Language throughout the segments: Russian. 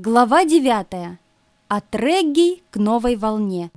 Глава 9. От регги к новой волне.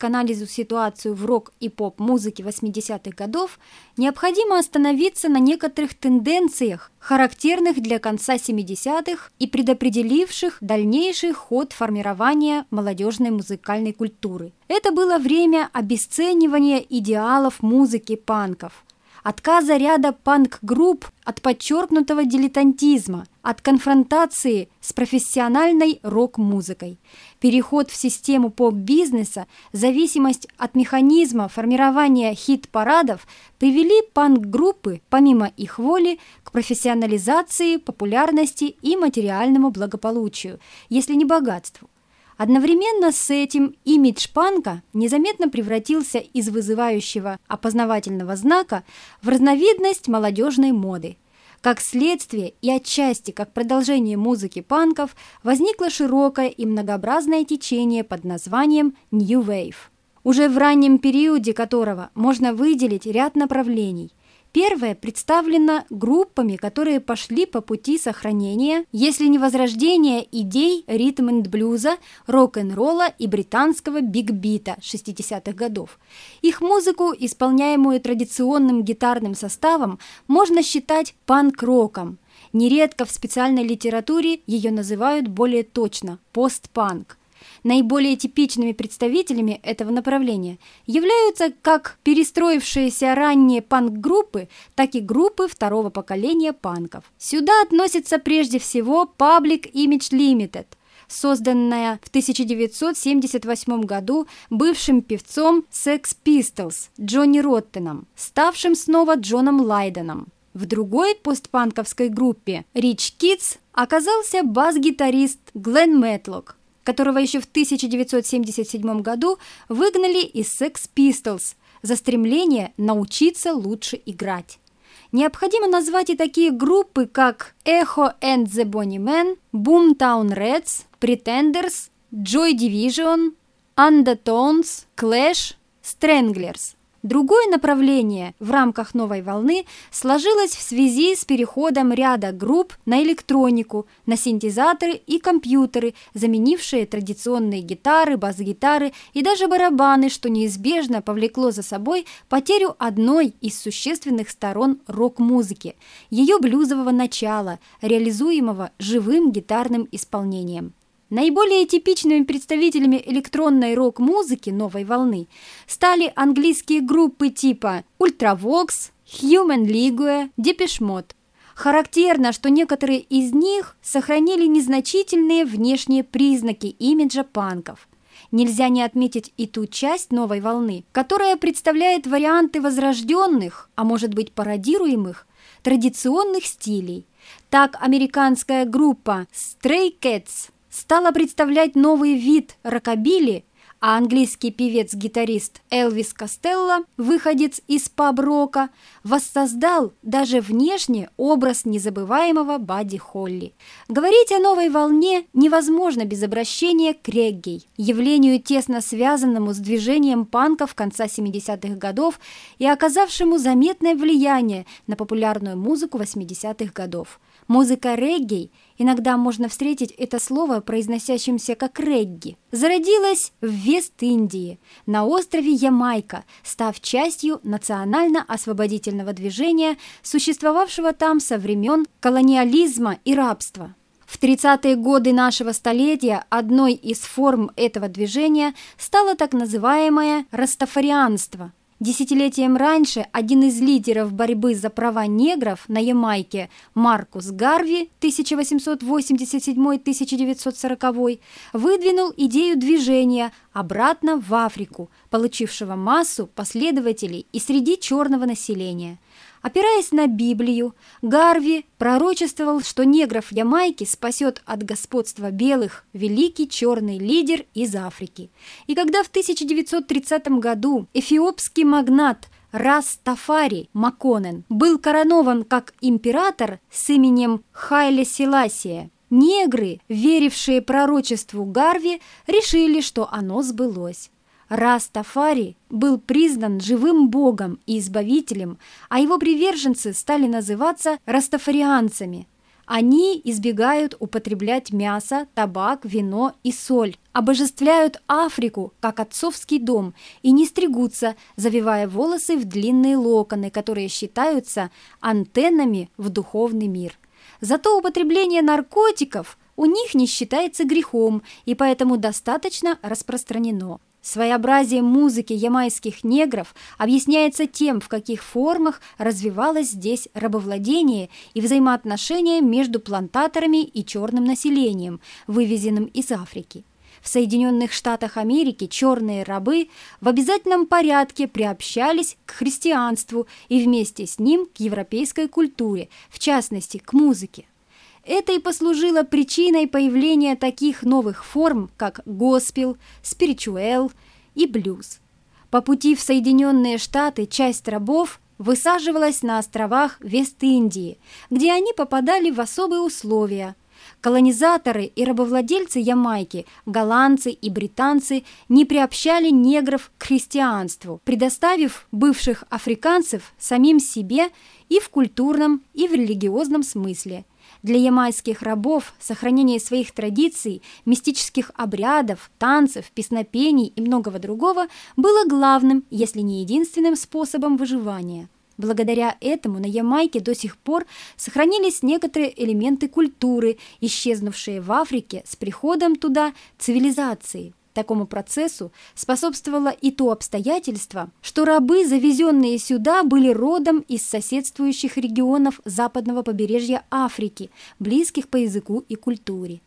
К анализу ситуации в рок и поп-музыке 80-х годов, необходимо остановиться на некоторых тенденциях, характерных для конца 70-х и предопределивших дальнейший ход формирования молодежной музыкальной культуры. Это было время обесценивания идеалов музыки панков – отказа ряда панк-групп от подчеркнутого дилетантизма, от конфронтации с профессиональной рок-музыкой. Переход в систему поп-бизнеса, зависимость от механизма формирования хит-парадов привели панк-группы, помимо их воли, к профессионализации, популярности и материальному благополучию, если не богатству. Одновременно с этим имидж панка незаметно превратился из вызывающего опознавательного знака в разновидность молодежной моды. Как следствие и отчасти как продолжение музыки панков возникло широкое и многообразное течение под названием New Wave, уже в раннем периоде которого можно выделить ряд направлений – Первое представлено группами, которые пошли по пути сохранения, если не возрождения идей ритм-энд-блюза, рок-н-ролла и британского биг-бита 60-х годов. Их музыку, исполняемую традиционным гитарным составом, можно считать панк-роком. Нередко в специальной литературе ее называют более точно – постпанк. Наиболее типичными представителями этого направления являются как перестроившиеся ранние панк-группы, так и группы второго поколения панков. Сюда относится прежде всего Public Image Limited, созданная в 1978 году бывшим певцом Sex Pistols Джонни Роттеном, ставшим снова Джоном Лайденом. В другой постпанковской группе Rich Kids оказался бас-гитарист Глен Мэтлок, которого еще в 1977 году выгнали из Sex Pistols за стремление научиться лучше играть. Необходимо назвать и такие группы, как Echo and the Bunnymen, Boomtown Reds, Pretenders, Joy Division, Undertones, Clash, Stranglers – Другое направление в рамках новой волны сложилось в связи с переходом ряда групп на электронику, на синтезаторы и компьютеры, заменившие традиционные гитары, бас-гитары и даже барабаны, что неизбежно повлекло за собой потерю одной из существенных сторон рок-музыки – ее блюзового начала, реализуемого живым гитарным исполнением. Наиболее типичными представителями электронной рок-музыки новой волны стали английские группы типа Ultravox, Human League, Depeche Mode. Характерно, что некоторые из них сохранили незначительные внешние признаки имиджа панков. Нельзя не отметить и ту часть новой волны, которая представляет варианты возрожденных, а может быть пародируемых, традиционных стилей. Так американская группа Stray Cats – стала представлять новый вид рокобили, а английский певец-гитарист Элвис Костелло, выходец из паб-рока, воссоздал даже внешне образ незабываемого Бадди Холли. Говорить о новой волне невозможно без обращения к регги, явлению тесно связанному с движением панков конца 70-х годов и оказавшему заметное влияние на популярную музыку 80-х годов. Музыка регги, иногда можно встретить это слово, произносящимся как регги, зародилась в Вест-Индии, на острове Ямайка, став частью национально-освободительного движения, существовавшего там со времен колониализма и рабства. В 30-е годы нашего столетия одной из форм этого движения стало так называемое «растафарианство», Десятилетием раньше один из лидеров борьбы за права негров на Ямайке Маркус Гарви 1887-1940 выдвинул идею движения обратно в Африку, получившего массу последователей и среди черного населения – Опираясь на Библию, Гарви пророчествовал, что негров Ямайки спасет от господства белых великий черный лидер из Африки. И когда в 1930 году эфиопский магнат Рас Тафари Маконен был коронован как император с именем Хайле Селасия, негры, верившие пророчеству Гарви, решили, что оно сбылось. Растафари был признан живым богом и избавителем, а его приверженцы стали называться растафарианцами. Они избегают употреблять мясо, табак, вино и соль, обожествляют Африку как отцовский дом и не стригутся, завивая волосы в длинные локоны, которые считаются антеннами в духовный мир. Зато употребление наркотиков у них не считается грехом и поэтому достаточно распространено. Своеобразие музыки ямайских негров объясняется тем, в каких формах развивалось здесь рабовладение и взаимоотношения между плантаторами и черным населением, вывезенным из Африки. В Соединенных Штатах Америки черные рабы в обязательном порядке приобщались к христианству и вместе с ним к европейской культуре, в частности, к музыке. Это и послужило причиной появления таких новых форм, как госпел, спиричуэл и блюз. По пути в Соединенные Штаты часть рабов высаживалась на островах Вест-Индии, где они попадали в особые условия. Колонизаторы и рабовладельцы Ямайки, голландцы и британцы не приобщали негров к христианству, предоставив бывших африканцев самим себе и в культурном, и в религиозном смысле – для ямайских рабов сохранение своих традиций, мистических обрядов, танцев, песнопений и многого другого было главным, если не единственным способом выживания. Благодаря этому на Ямайке до сих пор сохранились некоторые элементы культуры, исчезнувшие в Африке с приходом туда цивилизации – Такому процессу способствовало и то обстоятельство, что рабы, завезенные сюда, были родом из соседствующих регионов западного побережья Африки, близких по языку и культуре.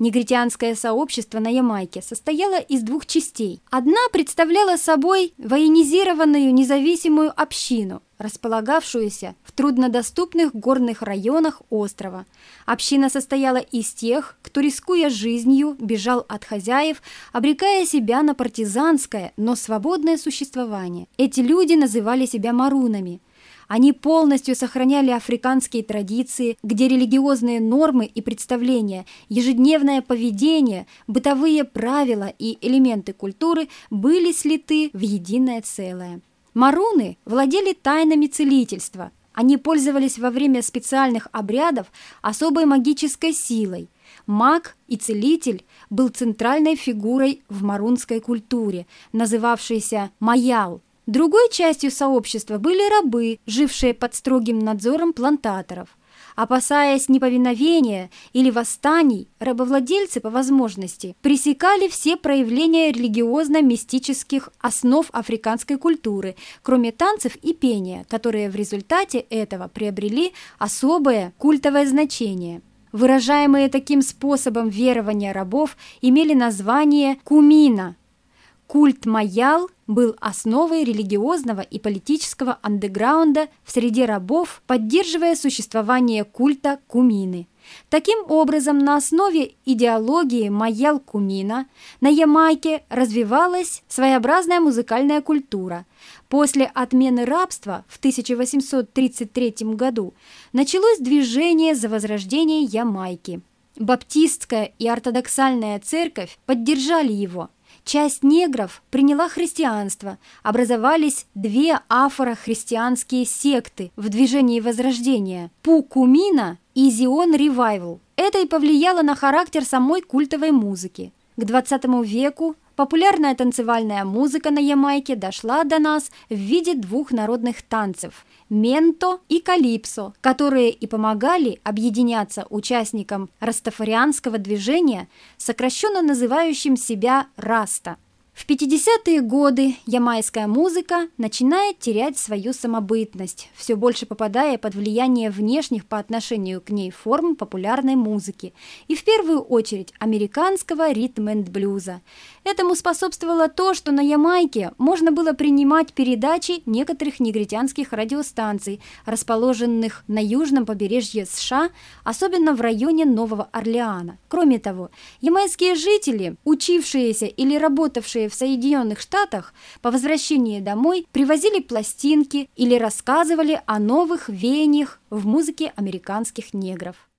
Негритянское сообщество на Ямайке состояло из двух частей. Одна представляла собой военизированную независимую общину, располагавшуюся в труднодоступных горных районах острова. Община состояла из тех, кто, рискуя жизнью, бежал от хозяев, обрекая себя на партизанское, но свободное существование. Эти люди называли себя марунами – они полностью сохраняли африканские традиции, где религиозные нормы и представления, ежедневное поведение, бытовые правила и элементы культуры были слиты в единое целое. Маруны владели тайнами целительства. Они пользовались во время специальных обрядов особой магической силой. Маг и целитель был центральной фигурой в марунской культуре, называвшейся «маял», Другой частью сообщества были рабы, жившие под строгим надзором плантаторов. Опасаясь неповиновения или восстаний, рабовладельцы по возможности пресекали все проявления религиозно-мистических основ африканской культуры, кроме танцев и пения, которые в результате этого приобрели особое культовое значение. Выражаемые таким способом верования рабов имели название «кумина», Культ Маял был основой религиозного и политического андеграунда в среде рабов, поддерживая существование культа Кумины. Таким образом, на основе идеологии Маял-Кумина на Ямайке развивалась своеобразная музыкальная культура. После отмены рабства в 1833 году началось движение за возрождение Ямайки. Баптистская и ортодоксальная церковь поддержали его – Часть негров приняла христианство, образовались две афро-христианские секты в движении Возрождения – Пукумина и Зион Ревайвл. Это и повлияло на характер самой культовой музыки. К 20 веку популярная танцевальная музыка на Ямайке дошла до нас в виде двух народных танцев – менто и калипсо, которые и помогали объединяться участникам растафарианского движения, сокращенно называющим себя «раста». В 50-е годы ямайская музыка начинает терять свою самобытность, все больше попадая под влияние внешних по отношению к ней форм популярной музыки, и в первую очередь американского ритм-энд-блюза. Этому способствовало то, что на Ямайке можно было принимать передачи некоторых негритянских радиостанций, расположенных на южном побережье США, особенно в районе Нового Орлеана. Кроме того, ямайские жители, учившиеся или работавшие в Соединенных Штатах по возвращении домой привозили пластинки или рассказывали о новых веяниях в музыке американских негров.